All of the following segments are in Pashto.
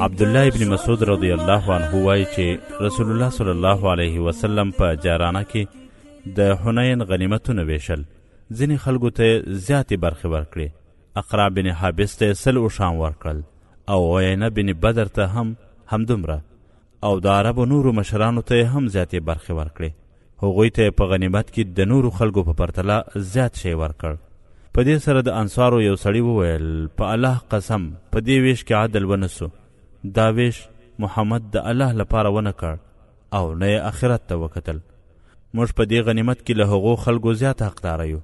عبد الله ابن مسعود رضی الله عنه وایي چې رسول الله صلی الله علیه وسلم په جارانه کې د حنین غنیمتونه ویشل ځینې خلکو ته زیاتې برخې ورکړې اقرا بن حابس ته سل اوښان ورکړل او عینه بن بدر ته هم همدومره او د عربو نورو مشرانو ته یې هم زیاتې برخې ورکړې هغوی ته په غنیمت کې د نورو خلکو په پرتله زیات شی ورکړ په دې سره د انصارو یو سړي وویل په الله قسم په دې ویش کې عدل ونه سو دا ویش محمد د الله لپاره ونه کړ او نه یې اخرت ته وکتل موږ په دې غنیمت کې له هغو خلکو زیات حقداره یو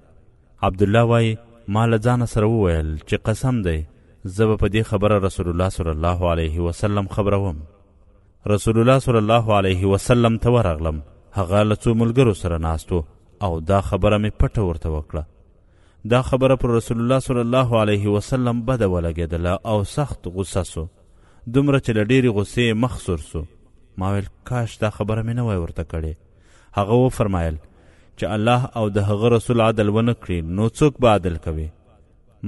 عبدالله وايي، ما له ځانه سره وویل چې قسم دی زه به په دې خبره رسول الله صلی الله علیه وسلم خبروم. رسول الله صلی الله علیه وسلم ته ورغلم، هغه له څو ملګرو سره ناست و او دا خبره مې پټه ورته وکړه. دا خبره پر رسول الله صلی الله علیه وسلم بده ولګېدله او سخت غوسه سو. دومره چې له ډېرې غوسې مخ سور سو. ما ویل کاش دا خبره مې نه وای ورته کړې. هغه و فرمایل چې الله او د هغه رسول عدل ونه کړي نو څوک به عدل کوي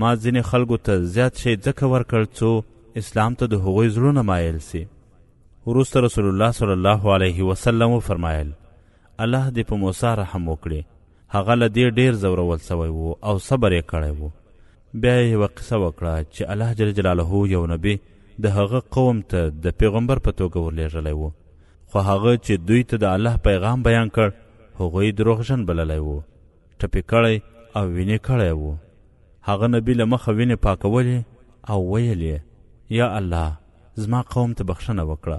ما ځینې خلکو ته زیات شی ځکه ورکړ څو اسلام ته د هغوی زړونه مایل سي وروسته رسول الله صلی الله علیه وسلم وفرمایل الله دې په موسی رحم وکړي هغه له دې ډېر ځورول سوی و او صبر یې کړی و بیا یې یوه قصه وکړه چې الله جل جلاله یو نبی د هغه قوم ته د پیغمبر په توګه ورلېږلی و خو هغه چې دوی ته د الله پیغام بیان کړ هغوی دروغژن بللی و ټپي کړی او وینې کړی و هغه نبی له مخه وینې پاکولې او ویل یې یا الله زما قوم ته بخښنه وکړه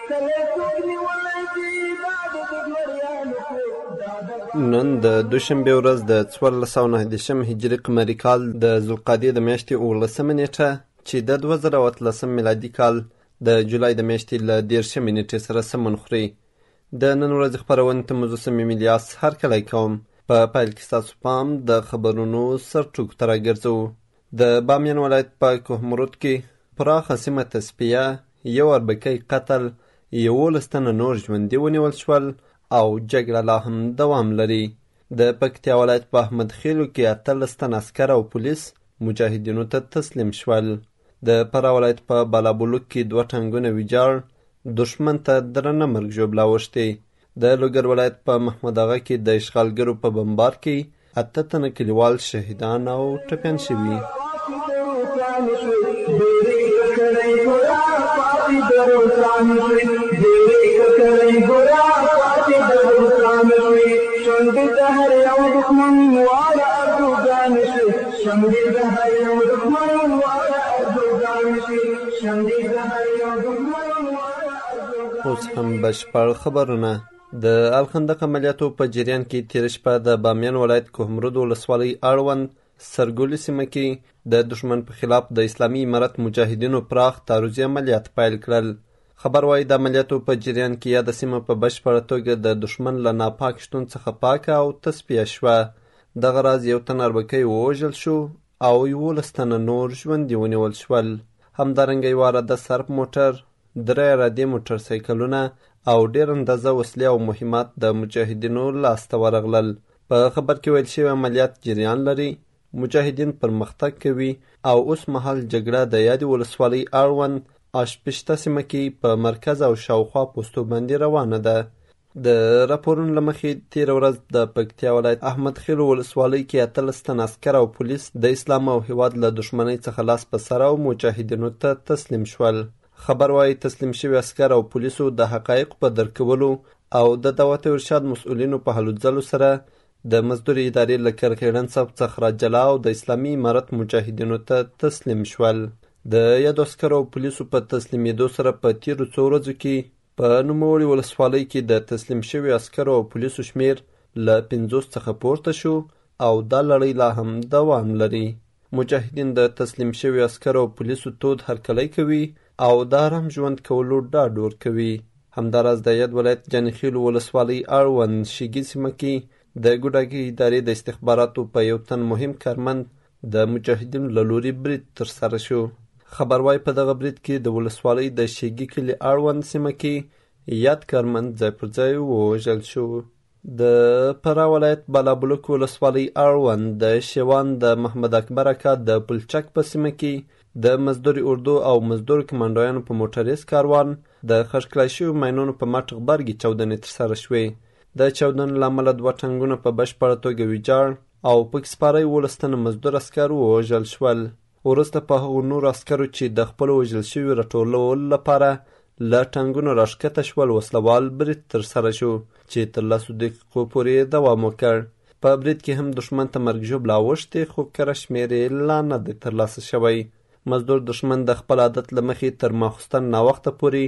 کله څوک نیولی دی دا د دګمریانو کور نن د دوشنبې ورځ د څوارلس سوه نهه دېرشم هجري قمري کال د ذوالقعدې د میاشتې اوولسمه نیټه چې د دوه زره او اتلسم میلادي کال د جولای د میاشتې له دېرشمې نیټې سره سمون خوري د نن ورځې خپرونې ته مو زه صمیم الیاس هرکلی کوم په پیل کې ستاسو پام د خبرونو سرټکو ته راګرځوو د بامیان ولایت په کوهمرود کې پراخه سیمه تصفیه، یو اربکی قتل، یولس تنه نور ژوندي ونیول شول او جګړه لا هم دوام لري. د پکتیا ولایت په احمد خېلو کې اتلس تنه عسکر او پولیس مجاهدینو ته تسلیم شول. د فراه ولایت په بالابلوک کې دوه ټانګونه ویجاړ، دښمن ته درنه مرګ ژوبله اوښتې. د لوګر ولایت په محمد اغا کې د اشغالګرو په بمبار کې اته تنه کلیوال شهیدان او ټپیان شوي اوس هم بش په اړه خبرونه د الخندق عملیاتو په جریان کې تېره شپه د بامیان ولایت کوهمرود ولسوالۍ اړوند سرګولي سیمه کې د دښمن په خلاف د اسلامي امارت مجاهدینو پراخ تعرضي عملیات پیل کړل خبر وايي د عملیاتو په جریان کې یاده سیمه په بشپړه توګه د دښمن له ناپاک شتون څخه پاکه او تصفیه شوه دغه راز یو تن اربکی ووژل شو او یوولس تنه نور ژوندي ونیول شول. همدارنګه یوه عراده سرپ موټر، درې عرادې موټرسایکلونه او ډېر اندازه وسلې او مهمات د مجاهدینو لاس ته ورغلل. په خبر کې ویل شوي عملیات جریان لري، مجاهدین پرمختګ کوي او اوس مهال جګړه د یادې ولسوالۍ اړوند اشپشته سیمه کې په مرکز او شاوخوا پوستو باندې روانه ده. د راپورونو له مخې تېره ورځ د پکتیا ولایت احمد خیلو ولسوالۍ کې اتلس تن عسکر او پولیس د اسلام او هیواد له دښمنۍ څخه لاس په سر او مجاهدینو ته تسلیم شول خبر وايي تسلیم شوي عسکر او پولیسو د حقایقو په درک کولو او د دعوت او ارشاد مسؤلینو په هلو ځلو سره د مزدور ادارې له کرغېړن صف څخه راجلا او د اسلامي امارت مجاهدینو ته تسلیم شول د یادو عسکرو او پولیسو په تسلیمېدو سره په تیرو څو ورځو کې په نوموړي ولسوالۍ کې د تسلیم شویو عسکرو او پولیسو شمیر له پنځوس څخه پورته شو او دا لړۍ لا هم دوام لري مجاهدین د تسلیم شویو عسکرو او پولیسو تود هرکلی کوي او د آرام ژوند کولو ډاډ ورکوي همداراز د یاد ولایت جانخیلو ولسوالۍ اړوند شیګي سیمه کې د ګوډاګي ادارې د استخباراتو په یو تن مهم کارمند د مجاهدینو له لوري برید ترسره شو. خبر وايي په دغه برید کې د ولسوالۍ د شېږي کلي اړوند سیمه کې یاد کارمند ځای پر ځای ووژل شو. د فراه ولایت بالابلوک ولسوالۍ اړوند د شیوان د محمد اکبر اکا د پلچک په سیمه کې د مزدور اردو او مزدور کمانډویانو په موټریز کاروان د خښ کړای شویو ماینونو په مټ غبرګې چاودنې ترسره شوې د چاودنو له امله دوه ټانګونه په بشپړه توګه ویجاړ او پکې سپاره یوولس تنه مزدور عسکر ووژل شول. وروسته په هغو نورو عسکرو چې د خپلو وژل شویو راټولولو لپاره له ټانګونو راښکته شول وسله وال برید ترسره شو چې تر لسو دقیقو پورې یې دوام وکړ. په برید کې هم دښمن ته مرګ ژوبله اوښتې خو کره شمېر یې لا نه دی ترلاسه شوی. مزدور دښمن د خپل عادت له مخې تر ماخوستن ناوخته پورې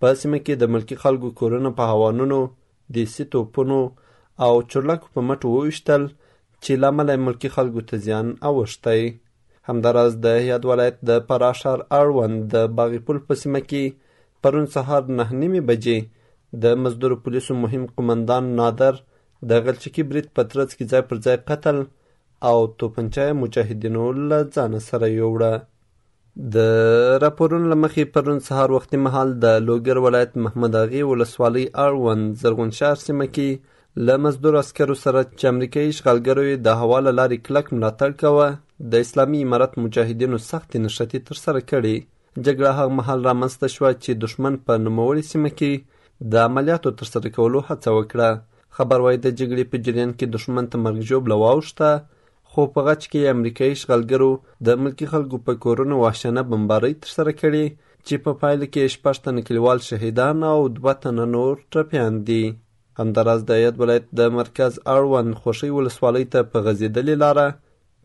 په سیمه کې د ملکي خلکو کورونه په هوانونو، دیسي توپونو او چورلکو په مټو وویشتل چې له امله یې ملکي خلکو ته زیان اوښتی. همداراز د یاد ولایت د فراه ښار اړوند د باغي پل په سیمه کې پرون سهار نهه نیمې بجې د مزدورو پولیسو مهم قومندان نادر د غلچکي برید په ترڅ کې ځای پر ځای قتل او توپنچه یې مجاهدینو له ځانه سره یووړه. د راپورونو له مخې پرون سهار وختي مهال د لوګر ولایت محمد اغې ولسوالۍ اړوند زرغون شهر سیمه کې له مزدور عسکرو سره چې امریکایي اشغالګرو یې د هوا له لارې کلک ملاتړ کاوه د اسلامي امارت مجاهدینو سختې نښتې ترسره کړې جګړه هغه مهال رامنځته شوه چې دښمن په نوموړې سیمه کې د عملیاتو ترسره کولو هڅه وکړه خبر وايي د جګړې په جریان کې دښمن ته مرګ ژوبله واوښته خو په غچ کې امریکایي اشغالګرو د ملکي خلکو په کورونو وحشانه بمبارۍ ترسره کړې چې په پایله کې شپږ تنه کلیوال شهیدان او دوه تنه نور ټپیان دي همداراز د یاد ولایت د مرکز اړوند خوښۍ ولسوالۍ ته په غځېدلې لاره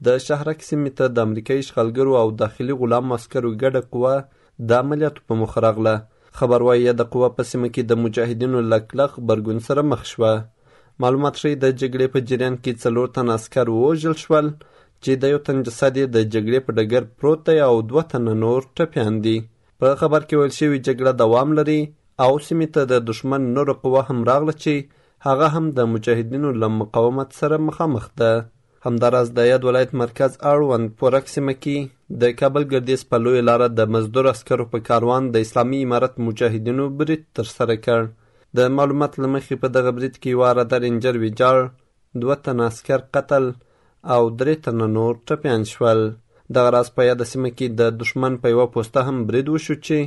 د شهرک سیمې ته د امریکایي اشغالګرو او داخلي غلام عسکرو ګډه قوه د عملیاتو په موخه راغله. خبر وايي یاده قوه په سیمه کې د مجاهدینو له کلک غبرګون سره مخ شوه. معلومات ښيي د جګړې په جریان کې څلور تنه عسکر ووژل شول چې د یو تن جسد یې د جګړې په ډګر پروت دی او دوه تنه نور ټپیان دي. په خبر کې ویل شوي جګړه دوام لري او سیمې ته د دښمن نوره قوه هم راغله چې هغه هم د مجاهدینو له مقاومت سره مخامخ ده. همداراز د یاد ولایت مرکز اړوند پورک سیمه کې د کابل ګردیز په لوی لاره د مزدور عسکرو په کاروان د اسلامي امارت مجاهدینو برید ترسره کړ د معلومات له مخې په دغه برید کې یوه عراده رینجر ویجاړ دوه تنه عسکر قتل او درې تنه نور ټپیان شول دغه راز په یاده سیمه کې د دښمن په یوه پوسته هم برید وشو چې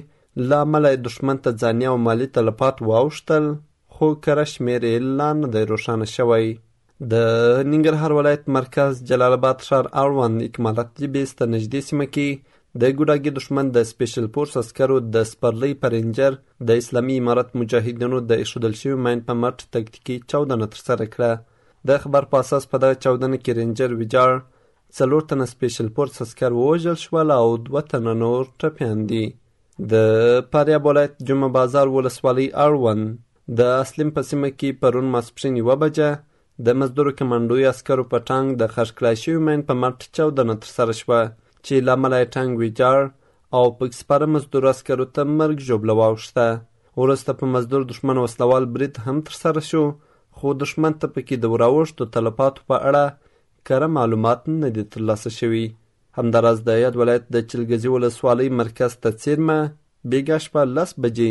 له امله یې دښمن ته ځاني او مالي تلفات واوښتل خو کره شمېر یې لا نه دی روښانه شوی د ننګرهار ولایت مرکز جلال آباد ښار اړوند اکمالات جبیس ته نږدې سیمه کې د ګوډاګي دښمن د سپیشل فورس عسکرو د سپرلۍ په رینجر د اسلامي امارت مجاهدینو د ایښودل شوي ماین په مټ تکتیکي چاودنه ترسره کړه د خبر په اساس په دغه چاودنه کې رینجر ویجاړ څلور تنه سپیشل فورس عسکر ووژل شول او دوه تنه نور ټپیان دي د فاریاب ولایت جمعه بازار ولسوالۍ اړوند د اسلم په سیمه کې پرون ماسپښین یوه بجه د مزدورو کمانډوي عسکرو په ټانګ د خښ کړای شوي مین په مټ چاودنه ترسره شوه چې له امله یې ټانګ ویجاړ او پکې سپاره مزدور عسکرو ته مرګ ژوبله واوښته وروسته په مزدور دښمن وسلوال برید هم ترسره شو خو دښمن ته پکې د وراوښتو تلفاتو په اړه کره معلومات نه دي ترلاسه شوي همداراز د یاد ولایت د چلګزي ولسوالۍ مرکز ته څیرمه بیګا شپه لس بجې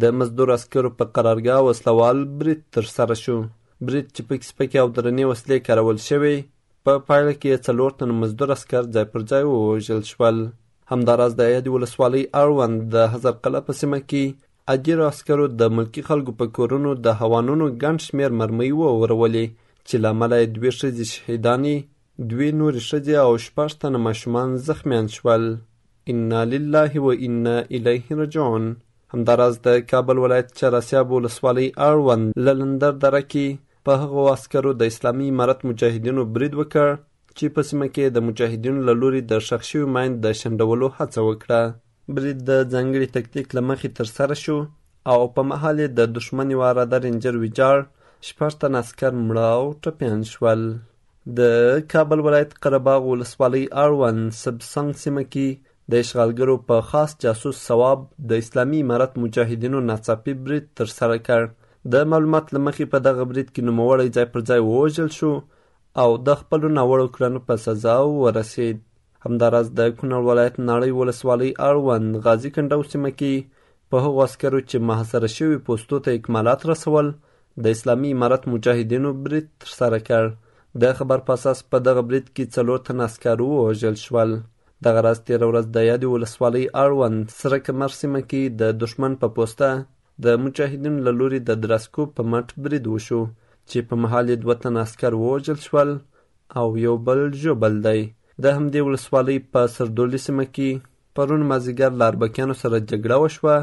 د مزدور عسکرو په قرارګاه وسله وال برید ترسره شو. برید چې پکې سپکې او درنې وسلې کارول شوې، په پایله کې یې څلور تنه مزدور عسکر ځای پر ځای ووژل شول. همداراز د یادې ولسوالۍ اړوند د هزرقله په سیمه کې اجیرو عسکرو د ملکي خلکو په کورونو د هوانونو ګڼ شمېر مرمۍ وورولې چې له امله یې دوې ښځې شهیدانې دوې نورې ښځې او شپږ تنه ماشومان زخمیان شول. انا لله و انا الیه رجعون همداراز د کابل ولایت چراسیاب ولسوالۍ اړوند للندر دره کې په هغو عسکرو د اسلامي امارت مجاهدینو برید وکړ چې په سیمه کې د مجاهدینو له لوري د ښخ شوي ماین د شنډولو هڅه وکړه. برید د ځانګړي تکتیک له مخې ترسره شو او په مهال یې د دښمن یوه عراده رینجر ویجاړ شپږ تنه عسکر مړه او ټپیان شول د کابل ولایت قرهباغ ولسوالۍ اړوند سبسنګ سیمه کې د اشغالګرو په خاص جاسوس ثواب د اسلامي امارت مجاهدینو ناڅاپي برید ترسره کړ د معلومات له مخې په دغه برید کې نوموړی ځای پر ځای ووژل شو او د خپلو ناوړو کړنو په سزا ورسید همداراز د کونړ ولایت ناړۍ ولسوالۍ اړوند غازي کنډو سیمه کې په هغو عسکرو چې محاصره شوي پوستو ته اکمالات رسول د اسلامي امارت مجاهدینو برید ترسره کړ د خبر په اساس په دغه برید کې څلور تنه عسکر ووژل شول دغه راز تېره ورځ د یادې ولسوالۍ اړوند سره کمر سیمه کې د دښمن په پوسته د مجاهدینو له لوري د درسکوب په مټ برید وشو چې په مهال یې دوه تنه عسکر ووژل شول او یو بل ژوبل دی. د همدې ولسوالۍ په سردولي سیمه کې پرون مازیګر له اربکیانو سره جګړه وشوه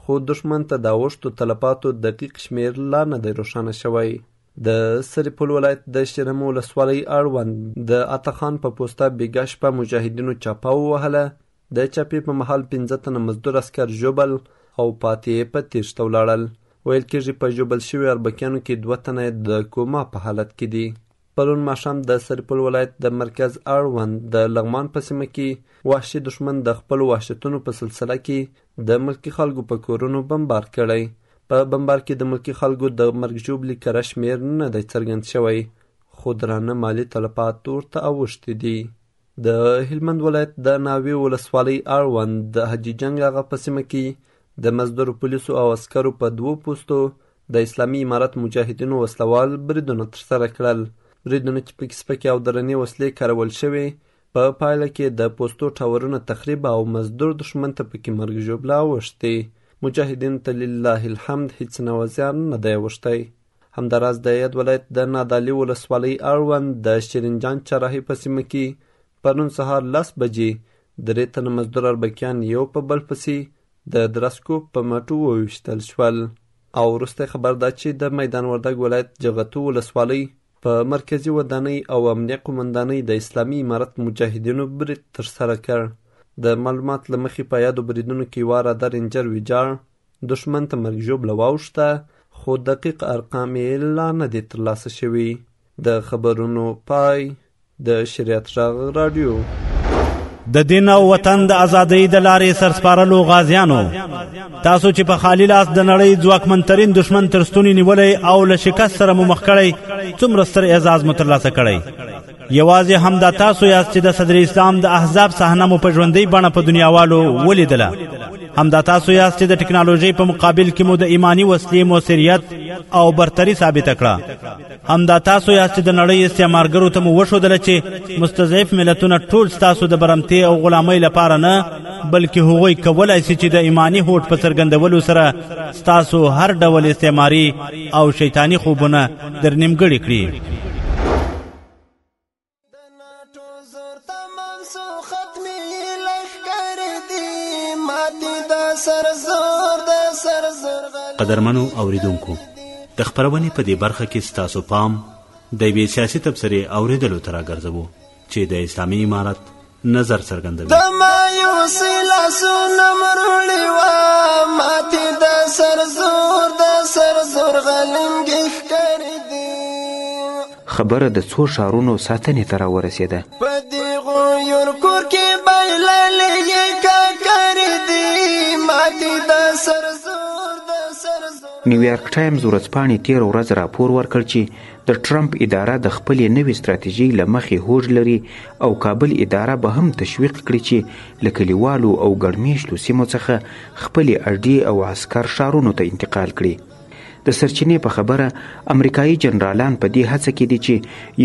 خو دښمن ته د اوښتو تلفاتو دقیق شمیر لا نه دی روښانه شوی. د سرپل ولایت د شیرم ولسوالۍ اړوند د عطاخان په پوسته بیګا شپه مجاهدینو چاپه ووهله د چاپې په مهال پنځه تنه مزدور عسکر ژوبل او پاتې یې په تیښته ولاړل ویل کېږي په ژوبل شوي اربکیانو کې دوه تنه د کوما په حالت کې دي پرون ماښام د سرپل ولایت د مرکز اړوند د لغمان په سیمه کې وحشي دښمن د خپلو وحشتونو په سلسله کې د ملکي خلکو په کورونو بمبار کړی په بمبار کې د ملکي خلکو د مرګ ژوبلي کره شمېر نه دی څرګند شوی خو درانه مالي تلفات ورته اوښتي دي د هلمند ولایت د ناوې ولسوالۍ اړوند د حاجي جنګ هغه په سیمه کې د مزدورو پولیسو او عسکرو په دوو پوستو د اسلامي امارت مجاهدینو وسلوال بریدونه ترسره کړل بریدونه چې پکې سپکې او درنې وسلې کارول شوې په پا پایله کې د پوستو ټاورونه تخریب او مزدور دښمن ته پکې مرګ ژوبله اوښتې مجاهدینو ته لله الحمد هیڅ نوه زیان نه دی اوښتی همداراز د یاد ولایت د نادعلي ولسوالۍ اړوند د شیرینجان چراهي په سیمه کې پرون سهار لس بجې درې تنه مزدور اربکیان یو په بل پسې د درسکو په مټو وویشتل شول او وروسته خبر دا چې د میدان وردګ ولایت جغتو ولسوالۍ په مرکزي ودانۍ او امنیه قومندانۍ د اسلامي امارت مجاهدینو برید ترسره کړ د معلومات له مخې په یادو بریدونو کې واره د رینجر ویجاړ دښمن ته مرګ ژوبله واوښته، خو دقیق ارقام یې لا نه دي ترلاسه شوي. د خبرونو پای. د شریعت غږ راډیو. د دین او وطن د ازادۍ د لارې سرسپارلو غازیانو تاسو چې په خالی لاس د نړۍ ځواکمنترین دشمن تر ستوني نیولی او له شکست سره مو مخ کړی څومره ستر اعزاز مو ترلاسه کړی یوازې همدا تاسو یاست چې د صدر اسلام د احزاب صحنه مو په ژوندۍ بڼه په دنیاوالو ولیدله همدا تاسو یاست چې د ټکنالوژي په مقابل کې مو د ایمانی وسلې موثریت او برتری ثابت کړه همدا تاسو یاست چې د نړۍ استعمارګرو ته مو وښودله چې مستضعف ملتونه ټول ستاسو د برمتې او غلامۍ لپاره نه بلکې هغوی کولای شي چې د ایمانی هوټ په څرګندولو سره ستاسو هر ډول استعماري او شیطانی خوبونه در نیمګړي کړي قدرمنو اوریدونکو د خبرونې په دې برخه کې ستاسو پام د یوې سیاسي تبصرې اوریدلو ته راګرځوو چې د اسلامي امارت نظر څرګندوي د مایوسي لاسونه مروړي وا ماتې د سر زور د سر زور غلنګي ښکاري دي خبره د څو شارونو ساتنې ته راورسېده په دې غویور کور کې بایللې یې کاکارې دي ماتې د سر زور د سر زور نیویارک ټایمز ورځپاڼې تېره ورځ راپور ورکړ چې د ټرمپ اداره د خپلې نوې ستراتیژۍ له مخې هوډ لري او کابل اداره به هم تشویق کړي چې له کلیوالو او ګڼمېشتو سیمو څخه خپلې اډې او عسکر ښارونو ته انتقال کړي. د سرچینې په خبره امریکایي جنرالان په دې هڅه کې دي چې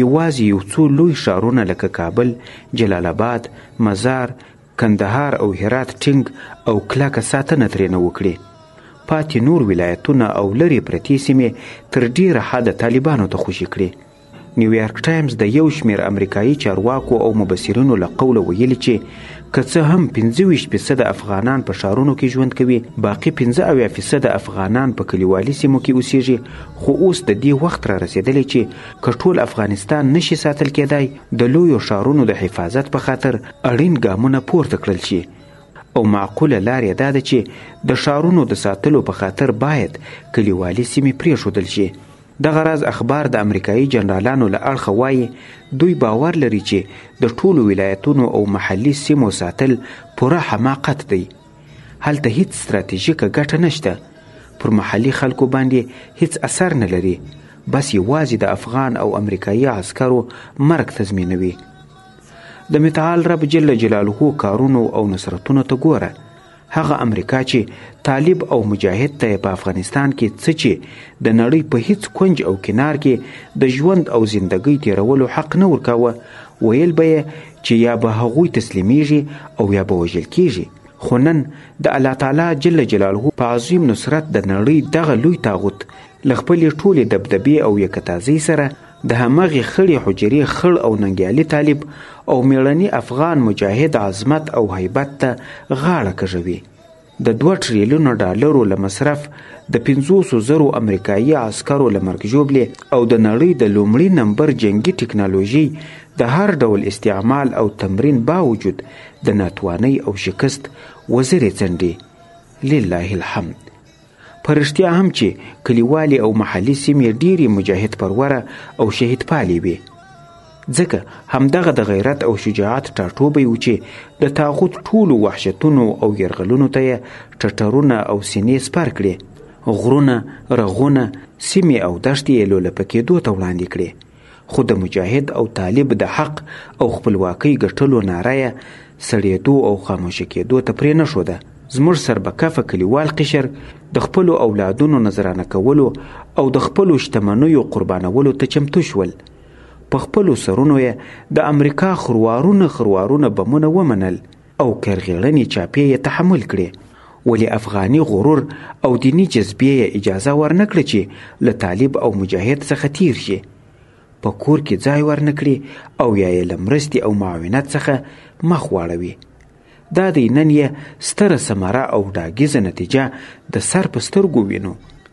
یوازې یو څو لوی ښارونه لکه کابل، جلال آباد، مزار، کندهار او هرات ټینګ او کلکه ساتنه ترېنه وکړي پاتې نور ولایتونه او لرې پرتې سیمې تر ډیره حده طالبانو ته خوشې کړي نیویارک ټایمز د یو شمیر امریکایي چارواکو او مبصرینو له قوله ویلي چې که څه هم 25 فیصد افغانان په ښارونو کې ژوند کوي باقي 15 اویا فیصد افغانان په کلیوالي سیمو کې اوسیږي خو اوس د دې وخت را رسیدلی چې که ټول افغانستان نشي ساتل کېدای د لویو ښارونو د حفاظت په خاطر اړین ګامونه پورته کړل شي او معقوله لار یې دا ده چې د ښارونو د ساتلو په خاطر باید کلیوالي سیمې پرېښودل شي دغه راز اخبار د امریکایي جنرالانو له اړخه وایي دوی باور لري چې د ټولو ولایتونو او محلي سیمو ساتل پوره حماقت دی هلته هیڅ ستراتیژیکه ګټه نشته پر محلي خلکو باندې هیڅ اثر نه لري بس یوازې د افغان او امریکایي عسکرو مرګ تضمینوي د متعال رب جل جلاله کارونو او نصرتونو ته ګوره هغه امریکا چې طالب او مجاهد ته په افغانستان کې څه چې د نړۍ په هیڅ کنج او کنار کې د ژوند او زندګۍ تیرولو حق نه ورکاوه ویل به یې چې یا به هغوی تسلیمیږي او یا به وژل کیږي خو نن د الله تعالی جل جلاله په عظیم نصرت د نړۍ دغه لوی تاغوت له خپلې ټولې دبدبې او یکتازۍ سره د همغې خړې حجرې خړ او ننګیالي طالب او میړني افغان مجاهد عظمت او هیبت ته غاړه کږوي د دوه ټریلیونه ډالرو له مصرف د پنځوسو زرو امریکایي عسکرو له مرګ ژوبلې او د نړۍ د لومړي نمبر جنګي ټکنالوژي د هر ډول استعمال او تمرین باوجود د ناتوانۍ او شکست وزرې څنډي لله الحمد په رښتیا هم چې کلیوالې او محلي سیمې ډېرې مجاهد پروره او شهید پالې وې ځکه همدغه د غیرت او شجاعت ټاټوبی و چې د تاغوت ټولو وحشتونو او یرغلونو ته یې ټټرونه او سینې سپر کړې غرونه رغونه سیمې او دښتې یې لولپه کېدو ته وړاندې کړې خو د مجاهد او طالب د حق او خپلواکۍ ګټلو ناره یې سړېدو او خاموشه کېدو ته پرې نه ښوده. زموږ سربکفه کلیوال قشر د خپلو اولادونو نذرانه کولو او د خپلو شتمنیو قربانولو ته چمتو شول. په خپلو سرونو یې د امریکا خروارونه خروارونه بمونه ومنل. او کرغیړنې چاپې یې تحمل کړې ولې افغاني غرور او دیني جذبې یې اجازه ورنکړه چې له طالب او مجاهد څخه تیر شي په کور کې ځای ورنکړي او یا یې له مرستې او معاونت څخه مخ واړوي دا دی نن یې ستره ثمره او ډاګیزه نتیجه د سر په سترګو وینو